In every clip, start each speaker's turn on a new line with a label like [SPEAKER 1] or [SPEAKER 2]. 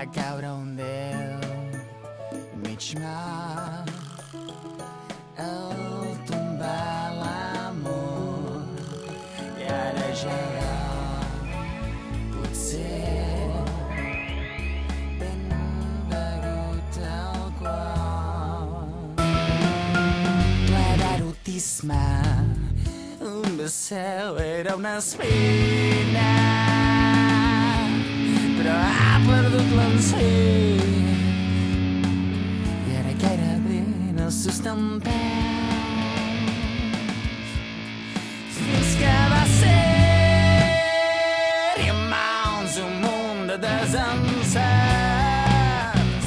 [SPEAKER 1] Bana kavram del Mitchma El E Yara geral Pode ser Clararutíssima é O meu céu era uma espina perdut l'encís i ara gairebé no sostén fins que va ser i en mans un munt de desencerts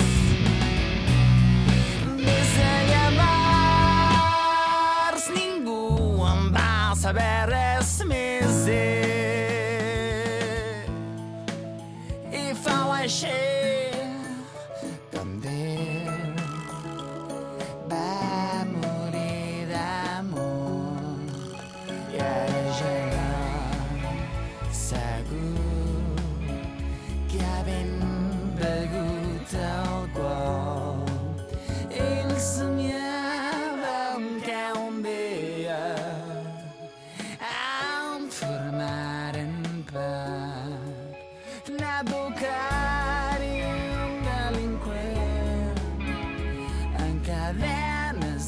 [SPEAKER 1] des de llavors ningú en va saber més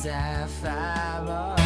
[SPEAKER 1] sapphire.